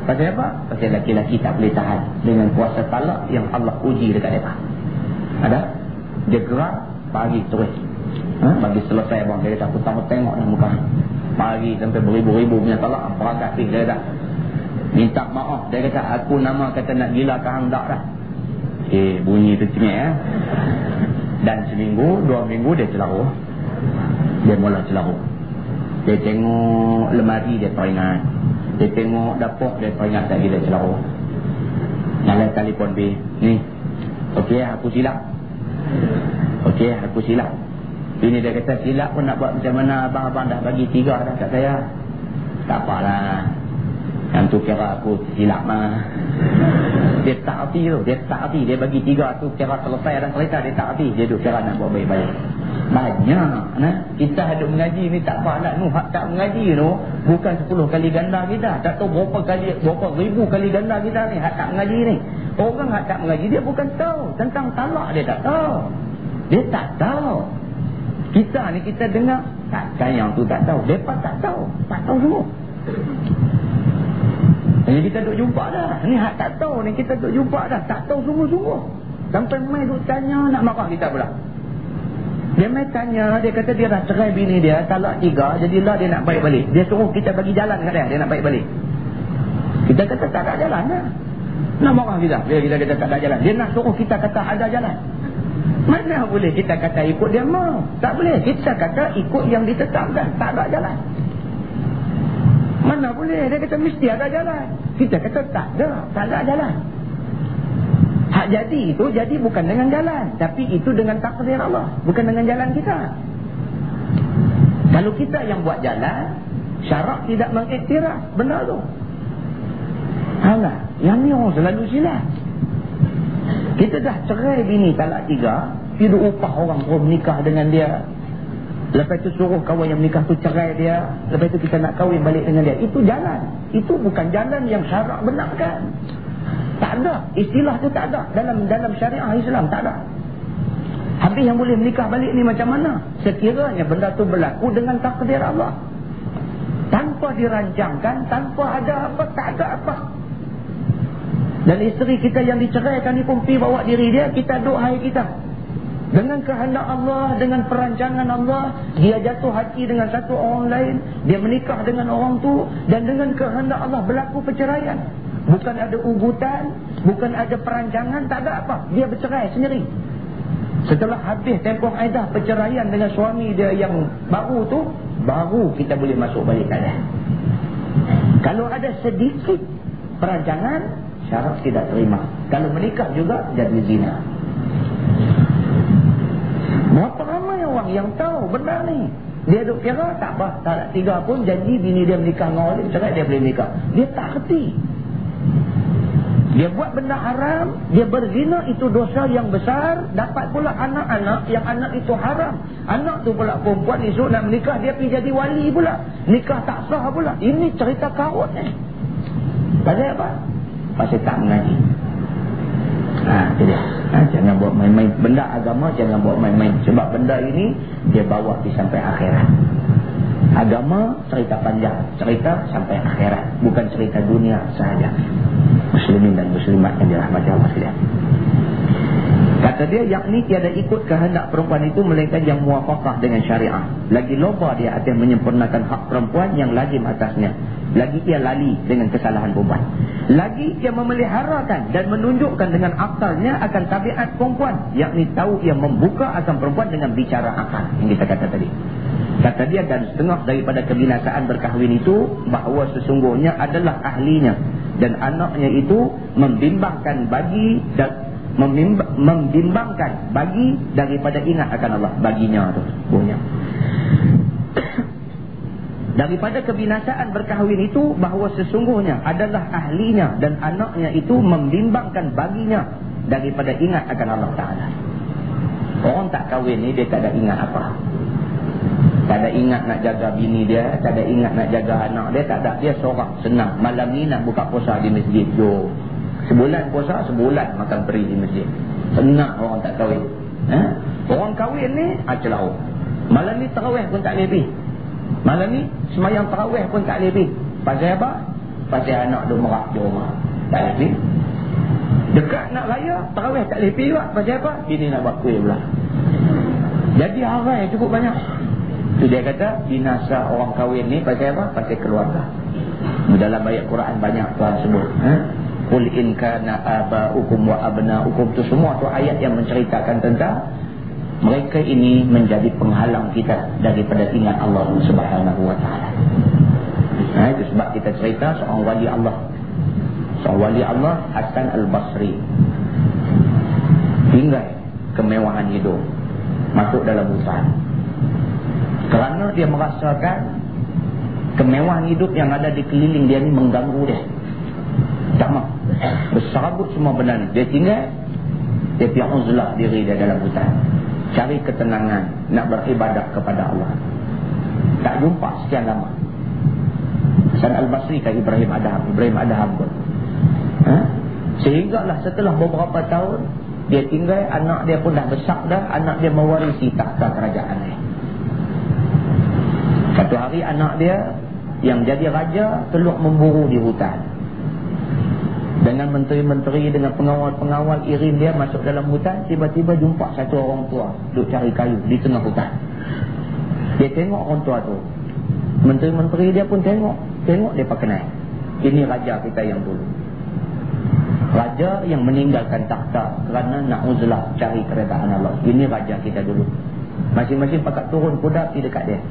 Pasal apa? Pasal lelaki-lelaki tak boleh tahan dengan kuasa talak yang Allah uji dekat mereka. Ada? Dia gerak, pagi terus. Ha? bagi selesai bang dia kata tak tengok dah muka. Pagi sampai beribu-ribu punya talak perangkat sih dia kata minta maaf. Dia kata aku nama kata nak gila kahang tak dah. Eh bunyi tu cengek eh. dan seminggu dua minggu dia celaruh dia mula celaruh dia tengok lemari dia teringat. Dia tengok dapur dia teringat lagi dia celaruh nyala telefon B ni Okey aku silap Okey aku silap ini dia kata silap pun nak buat macam mana abang-abang dah bagi tiga dah kat saya. Tak apalah. Yang tu kira aku silap mah. Dia tak hati tu. Dia tak hati. Dia bagi tiga tu kira selesai dah cerita. Dia tak hati. Dia tu kira nak buat baik-baik. Banyak. Nah. Kita ada mengaji ni tak apa lah. Hak tak mengaji tu bukan sepuluh kali ganda kita. Tak tahu berapa kali berapa ribu kali ganda kita ni. Hak tak mengaji ni. Orang hak tak mengaji dia bukan tahu. Tentang talak dia tak tahu. Dia tak tahu. Kita ni kita dengar takkan yang tu tak tahu. Mereka tak tahu. Tak tahu semua. Ni kita duk jumpa dah. Ni hak tak tahu ni kita duk jumpa dah. Tak tahu sungguh-sungguh. Sampai mai duk tanya nak marah kita pula. Dia mai tanya, dia kata dia dah cerai bini dia, talak tiga, jadilah dia nak baik balik. Dia suruh kita bagi jalan kat dia, dia nak baik balik. Kita kata tak ada jalan lah. Nak marah kita, dia kita kata tak ada jalan. Dia nak suruh kita kata ada jalan. Mana boleh kita kata ikut dia mau? Tak boleh. Kita kata ikut yang ditetapkan, tak ada jalan. Mana boleh? Dia kata mesti ada jalan. Kita kata tak ada. Tak ada jalan. Hak jadi itu jadi bukan dengan jalan. Tapi itu dengan takdir Allah. Bukan dengan jalan kita. Kalau kita yang buat jalan, syarak tidak mengiktiraf. Benar tu. Alah, yang ni orang selalu silap. Kita dah cerai bini talak tiga, hidup upah orang pun menikah dengan dia, Lepas itu suruh kawan yang menikah tu cerai dia. Lepas itu kita nak kahwin balik dengan dia. Itu jalan. Itu bukan jalan yang syarak benarkan. Tak ada. Istilah tu tak ada. Dalam dalam syariah Islam tak ada. Habis yang boleh menikah balik ni macam mana? Sekiranya benda tu berlaku dengan takdir Allah. Tanpa dirancangkan, tanpa ada apa, tak ada apa. Dan isteri kita yang diceraikan ni pun pergi bawa diri dia, kita duk hai kita. Dengan kehendak Allah, dengan perancangan Allah, dia jatuh hati dengan satu orang lain, dia menikah dengan orang tu dan dengan kehendak Allah berlaku perceraian. Bukan ada ugutan, bukan ada perancangan, tak ada apa. Dia bercerai sendiri. Setelah habis tempoh aidah perceraian dengan suami dia yang baru tu, baru kita boleh masuk balik keadaan. Kalau ada sedikit perancangan, syarat tidak terima. Kalau menikah juga, jadi zina. Berapa ramai orang yang tahu benda ni. Dia duk kira tak apa. Tak ada tiga pun janji bini dia menikah dengan orang Cerai dia boleh menikah. Dia tak kerti. Dia buat benda haram. Dia berzina itu dosa yang besar. Dapat pula anak-anak yang anak itu haram. Anak tu pula perempuan esok nak menikah. Dia pergi jadi wali pula. Nikah tak sah pula. Ini cerita karut ni. Pasal apa? Pasal tak mengaji. Ha. Ha, jangan buat main-main. Benda agama jangan buat main-main. Sebab benda ini dia bawa di sampai akhirat. Agama cerita panjang. Cerita sampai akhirat. Bukan cerita dunia sahaja. Muslimin dan muslimat yang dirahmati Allah sekalian. Kata dia yakni tiada ikut kehendak perempuan itu melainkan yang muafakah dengan syariah. Lagi loba dia akan menyempurnakan hak perempuan yang lazim atasnya. Lagi ia lali dengan kesalahan perempuan. Lagi ia memeliharakan dan menunjukkan dengan akalnya akan tabiat perempuan. Yakni tahu ia membuka asam perempuan dengan bicara akal. Yang kita kata tadi. Kata dia dan setengah daripada kebinasaan berkahwin itu bahawa sesungguhnya adalah ahlinya. Dan anaknya itu membimbangkan bagi dan membimbangkan bagi daripada ingat akan Allah. Baginya tu bunyi daripada kebinasaan berkahwin itu bahawa sesungguhnya adalah ahlinya dan anaknya itu membimbangkan baginya daripada ingat akan Allah Ta'ala. Orang tak kahwin ni dia tak ada ingat apa tak ada ingat nak jaga bini dia tak ada ingat nak jaga anak dia tak ada dia seorang senang malam ni nak buka puasa di masjid jom Sebulan puasa, sebulan makan peri di masjid. Senang orang tak kahwin. Ha? Orang kahwin ni, acelau. Malam ni terawih pun tak lebih. Malam ni, semayang terawih pun tak lebih. Pasal apa? Pasal anak dia merak di rumah. Tak lebih. Dekat nak raya, terawih tak lebih juga. Pasal apa? Bini nak buat kuih pula. Jadi harai cukup banyak. Itu dia kata, binasa orang kahwin ni pasal apa? Pasal keluarga. Dalam ayat Quran banyak Tuhan sebut. Ha? Qul in kana aba'ukum wa abna'ukum tu semua tu ayat yang menceritakan tentang mereka ini menjadi penghalang kita daripada ingat Allah Subhanahu wa taala. Nah, itu sebab kita cerita seorang wali Allah. Seorang wali Allah Hasan Al-Basri. Tinggal kemewahan hidup masuk dalam hutan. Kerana dia merasakan kemewahan hidup yang ada di keliling dia ni mengganggu dia. Mahu. Berserabut semua benda ni. Dia tinggal. Dia pergi uzlah diri dia dalam hutan. Cari ketenangan. Nak beribadah kepada Allah. Tak jumpa sekian lama. Hasan Al-Basri kan Ibrahim Adham. Ibrahim Adham pun. Ha? Sehinggalah setelah beberapa tahun. Dia tinggal. Anak dia pun dah besar dah. Anak dia mewarisi tahta kerajaan ni. Satu hari anak dia yang jadi raja keluar memburu di hutan. dengan menteri-menteri dengan pengawal-pengawal irim dia masuk dalam hutan tiba-tiba jumpa satu orang tua duduk cari kayu di tengah hutan. Dia tengok orang tua tu. Menteri-menteri dia pun tengok. Tengok dia pakai ini raja kita yang dulu. Raja yang meninggalkan takhta kerana nak uzlah cari kerajaan Allah. Ini raja kita dulu. Masing-masing pakat turun kuda di dekat dia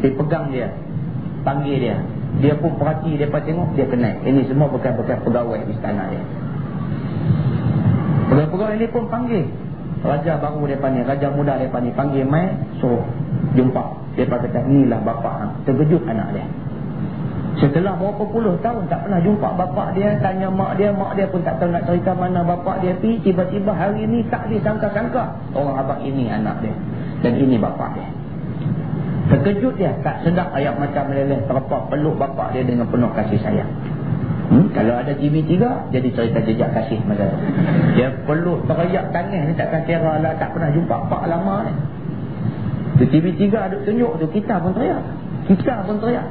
dia pegang dia panggil dia dia pun perhati, dia pun tengok, dia kenal. Ini semua bekas-bekas pegawai istana dia. Pegawai-pegawai ini pun panggil. Raja baru dia panggil, raja muda dia panggil. Panggil mai, so jumpa. Dia kata, inilah bapa Terkejut anak dia. Setelah berapa puluh tahun tak pernah jumpa bapa dia, tanya mak dia, mak dia pun tak tahu nak cerita mana bapa dia pi. Tiba-tiba hari ini tak disangka-sangka orang abang ini anak dia. Dan ini bapa dia. Terkejut dia, tak sedap ayat macam meleleh terlepas peluk bapak dia dengan penuh kasih sayang. Hmm? Kalau ada TV3, jadi cerita jejak kasih macam tu. Dia peluk teriak tangis ni takkan kira lah, tak pernah jumpa pak lama ni. Tu TV3 aduk tunjuk tu, kita pun teriak. Kita pun teriak.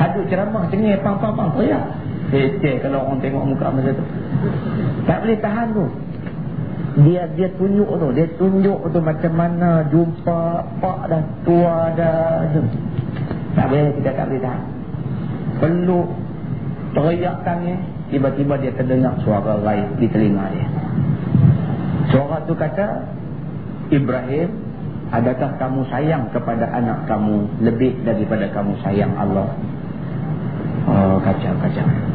Aduk ceramah, cengih, pang, pang, pang, teriak. Hei, kalau orang tengok muka macam tu. Tak boleh tahan tu dia dia tunjuk tu. Dia tunjuk tu macam mana jumpa pak dah tua dah tu. Tak boleh kita tak boleh tahan. Peluk teriak tangis tiba-tiba dia terdengar suara lain di telinga dia. Suara tu kata Ibrahim adakah kamu sayang kepada anak kamu lebih daripada kamu sayang Allah? Oh kacau kacau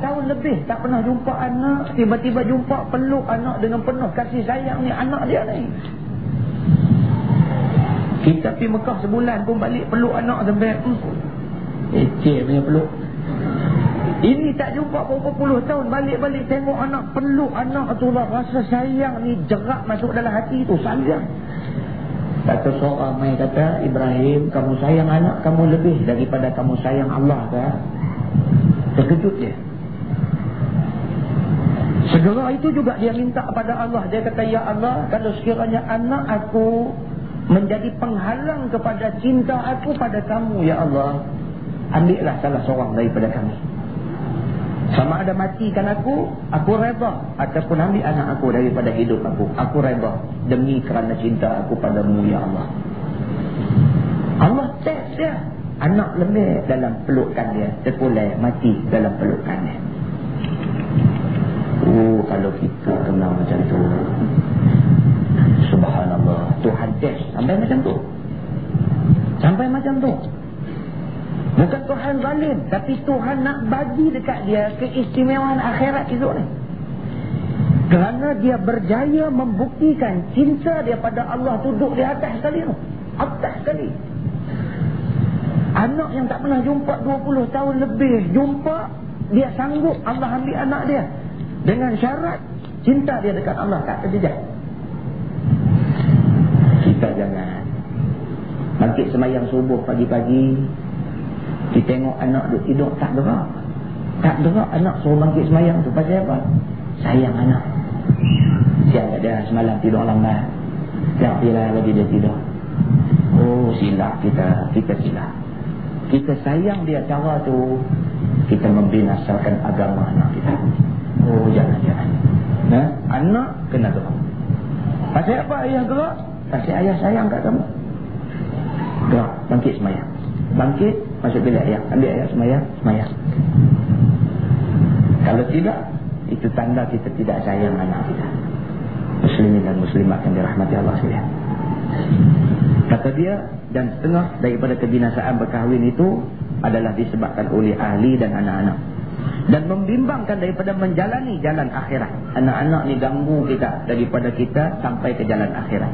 tahun lebih tak pernah jumpa anak tiba-tiba jumpa peluk anak dengan penuh kasih sayang ni anak dia ni. Kita pergi Mekah sebulan pun balik peluk anak sampai hmm. eceh punya peluk. Ini tak jumpa berapa puluh tahun balik-balik tengok anak peluk anak tu lah rasa sayang ni jerak masuk dalam hati tu sayang. Kata seorang mai kata Ibrahim kamu sayang anak kamu lebih daripada kamu sayang Allah kan terkejut dia Segera itu juga dia minta kepada Allah. Dia kata, Ya Allah, kalau sekiranya anak aku menjadi penghalang kepada cinta aku pada kamu, Ya Allah. Ambillah salah seorang daripada kami. Sama ada matikan aku, aku reba. Ataupun ambil anak aku daripada hidup aku. Aku reba demi kerana cinta aku padamu, Ya Allah. Allah test dia. Anak lembik dalam pelukan dia. Terpulai mati dalam pelukan dia. Oh kalau kita kenal macam tu. Subhanallah. Tuhan test. Sampai macam tu. Sampai macam tu. Bukan Tuhan zalim Tapi Tuhan nak bagi dekat dia Keistimewaan akhirat itu ni. Kerana dia berjaya membuktikan Cinta dia pada Allah duduk di atas sekali tu. Atas sekali. Anak yang tak pernah jumpa 20 tahun lebih Jumpa Dia sanggup Allah ambil anak dia dengan syarat cinta dia dekat Allah tak terjejak. Kita jangan bangkit semayang subuh pagi-pagi kita tengok anak duduk tidur tak gerak. Tak gerak anak suruh bangkit semayang tu pasal apa? Sayang anak. Siapa dia semalam tidur lambat. Tak bila lagi dia tidur. Oh silap kita, kita silap. Kita sayang dia cara tu kita membinasakan agama anak kita. Oh jangan-jangan. Nah, anak kena gerak. Pasal apa ayah gerak? Pasal ayah sayang kat kamu. Gerak, bangkit semayang. Bangkit, masuk bilik ayah. Ambil ayah semayang, semayang. Kalau tidak, itu tanda kita tidak sayang anak kita. Muslimin dan muslimat yang dirahmati Allah sekalian. Kata dia, dan setengah daripada kebinasaan berkahwin itu adalah disebabkan oleh ahli dan anak-anak dan membimbangkan daripada menjalani jalan akhirat. Anak-anak ni ganggu kita daripada kita sampai ke jalan akhirat.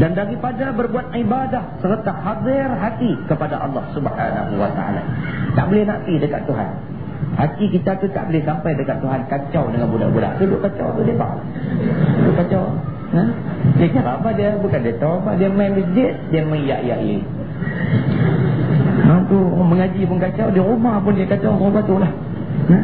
Dan daripada berbuat ibadah serta hadir hati kepada Allah Subhanahu wa taala. Tak boleh nak pergi dekat Tuhan. Hati kita tu tak boleh sampai dekat Tuhan kacau dengan budak-budak. Duduk kacau tu dia pak. Duduk kacau. Ha? Dia kira apa dia? Bukan dia tahu apa. Dia main masjid, dia mengiyak-iyak. Ha, tu mengaji pun kacau. Di rumah pun dia kacau. Rumah tu lah. Ha?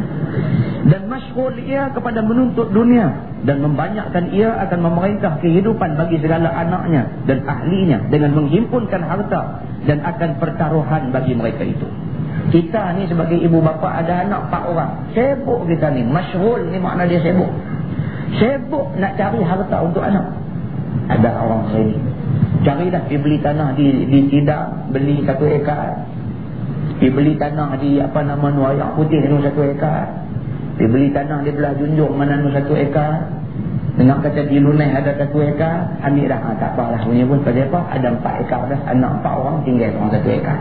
dan masyhur ia kepada menuntut dunia dan membanyakkan ia akan memerintah kehidupan bagi segala anaknya dan ahlinya dengan menghimpunkan harta dan akan pertaruhan bagi mereka itu Kita ni sebagai ibu bapa ada anak empat orang. Sibuk kita ni. Masyhul ni makna dia sibuk. Sibuk nak cari harta untuk anak. Ada orang sini. Carilah pergi beli tanah di di Tidang, beli satu ekar. Pergi beli tanah di apa nama Nuayak Putih tu satu ekar. Pergi beli tanah di belah Junjung mana tu satu ekar. Dengar kata di Lunai ada satu ekar, ambil dah. Ha, tak apalah punya pun pada apa? Ada empat ekar dah. Anak empat orang tinggal orang satu ekar.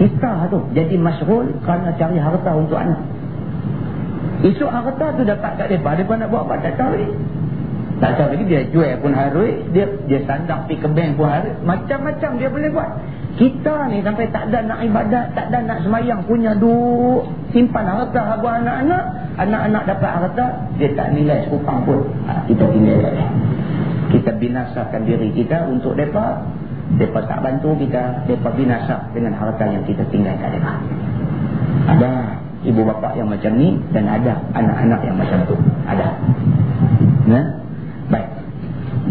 Kita tu jadi masyhur kerana cari harta untuk anak. Esok harta tu dapat kat mereka. Mereka nak buat apa? Tak cari. Tak cari lagi dia jual pun harus. Dia dia sandak pergi ke bank pun harus. Macam-macam dia boleh buat. Kita ni sampai tak ada nak ibadat, tak ada nak semayang. Punya duk simpan harta buat anak-anak. Anak-anak dapat harta, dia tak nilai sekupang pun. Ha, kita tinggal lagi. Kita binasakan diri kita untuk mereka. Mereka tak bantu kita. Mereka binasa dengan harta yang kita tinggalkan mereka. Ada ibu bapa yang macam ni dan ada anak-anak yang macam tu ada nah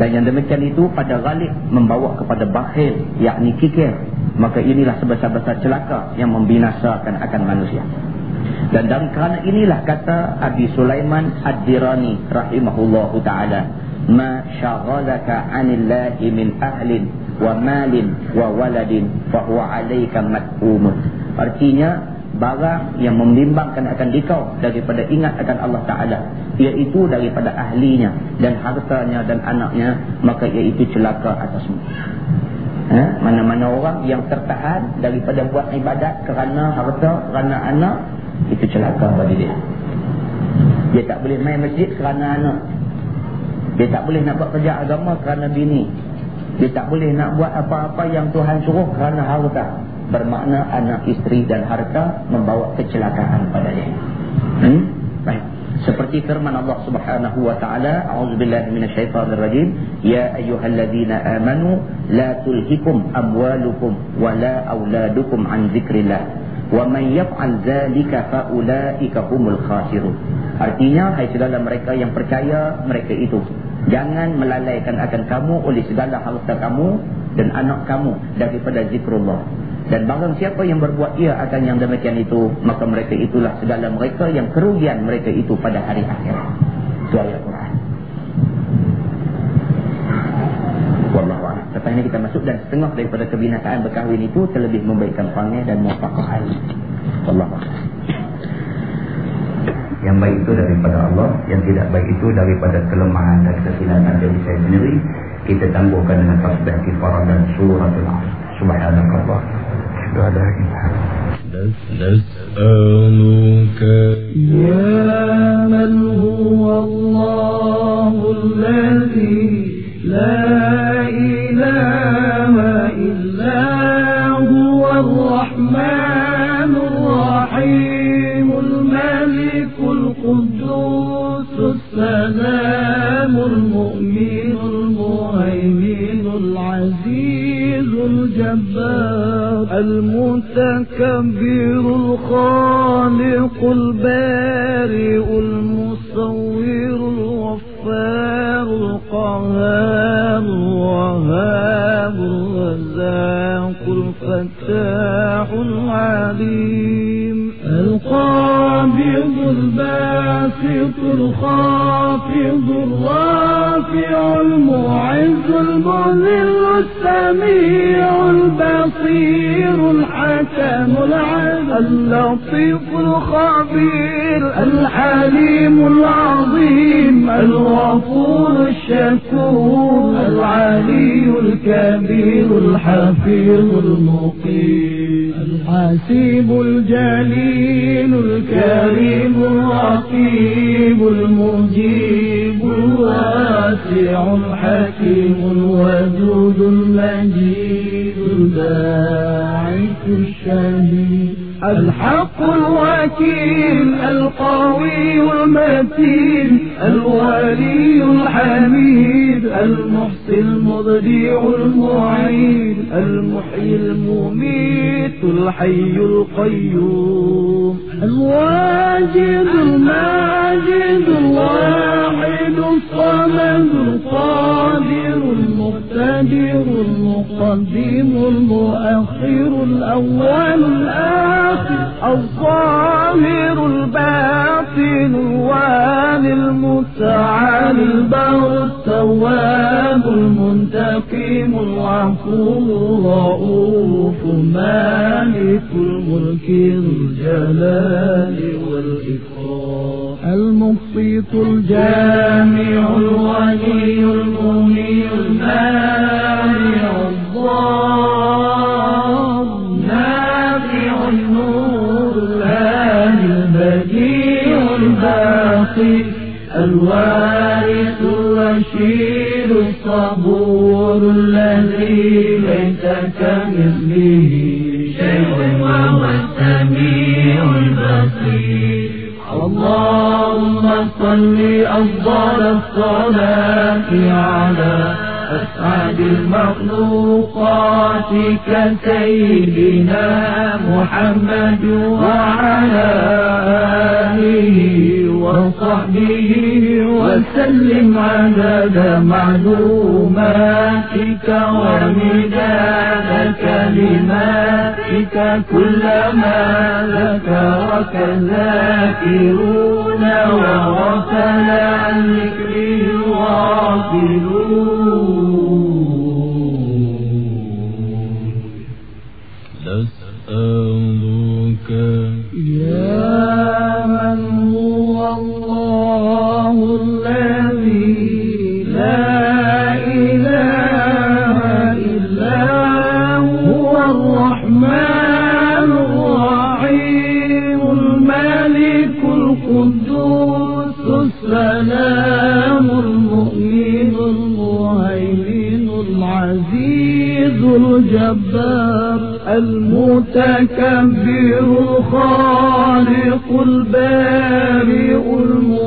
dan yang demikian itu pada ghalib membawa kepada bakhil yakni kikir. Maka inilah sebesar-besar celaka yang membinasakan akan manusia. Dan dari kerana inilah kata Abi Sulaiman Ad-Dirani rahimahullahu taala ma syaghalaka 'anillahi min ahlin wa malin wa waladin fa huwa 'alayka mat'um artinya barang yang membimbangkan akan dikau daripada ingat akan Allah Ta'ala. Iaitu daripada ahlinya dan hartanya dan anaknya maka iaitu celaka atasmu ha? mana-mana ha? orang yang tertahan daripada buat ibadat kerana harta, kerana anak itu celaka bagi dia. Dia tak boleh main masjid kerana anak. Dia tak boleh nak buat kerja agama kerana bini. Dia tak boleh nak buat apa-apa yang Tuhan suruh kerana harta bermakna anak isteri dan harta membawa kecelakaan padanya. Hmm? Baik. Seperti firman Allah Subhanahu wa taala, a'udzubillahi minasyaitonir rajim, ya ayyuhalladzina amanu la tulhikum amwalukum wala auladukum an dzikrillah. Wa man yaf'al dzalika fa ulaika humul khasirun. Artinya hai segala mereka yang percaya mereka itu jangan melalaikan akan kamu oleh segala harta kamu dan anak kamu daripada zikrullah. Dan barang siapa yang berbuat ia akan yang demikian itu, maka mereka itulah segala mereka yang kerugian mereka itu pada hari akhirat. Itu ayat Quran. Wallahualam. Lepas ini kita masuk dan setengah daripada kebinasaan berkahwin itu terlebih membaikkan panggil dan muafakahan. Wallahualam. Yang baik itu daripada Allah, yang tidak baik itu daripada kelemahan dan kesilapan dari saya sendiri, kita tangguhkan dengan tasbih kifarah dan suratul asr. Subhanallah. لا إله نسألك يا من هو الله الذي لا إله إلا هو الرحمن الرحيم الملك القدوس السلام المؤمن المهيمن العزيز الجبار. المتكبر الخالق البارئ المصور الوفار القهار الوهاب الرزاق الفتاح العليم. القابض الباسط الخافض الرافع المعز المذل السميع البصير الحكم العدل اللطيف الخبير الحليم العظيم الغفور الشكور العلي الكبير الحفيظ المقيم الحسيب الجليل الكريم الرقيب المجيب الواسع الحكيم الودود المجيد الباعث الشهيد الحق الوكيل القوي المتين الولي الحميد المحصي المبدع المعيد المحيي المميت الحي القيوم. الواجد الماجد الواحد الصمد القادر المقتدر المقدم المؤخر الأول الآخر. الظاهر الباطن الوالي المتعال البر التواب المنتقم العفو الرؤوف مالك الملك الجلال والإكرام. المقسط الجامع الولي الوارث الرشيد الصبور الذي ليس كمثله شيء. وهو السميع البصير. اللهم صل أفضل الصلاة على أسعد المخلوقات كسيدنا محمد وعلى وسلم عدد معلوماتك ومداد كلماتك كلما ذكرك الذاكرون وغفل عن ذكره الغافلون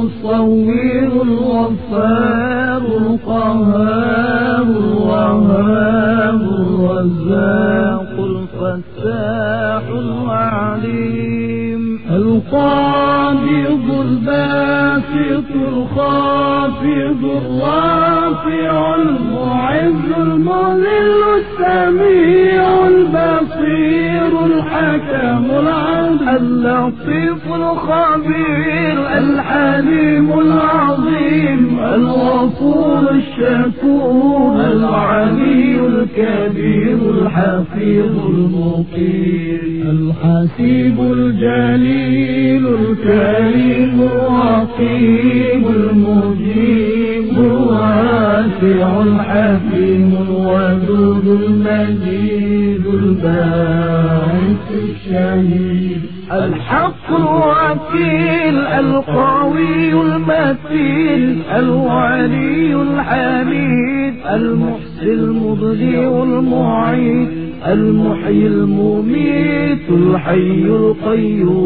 المصور الغفار. الحي القيوم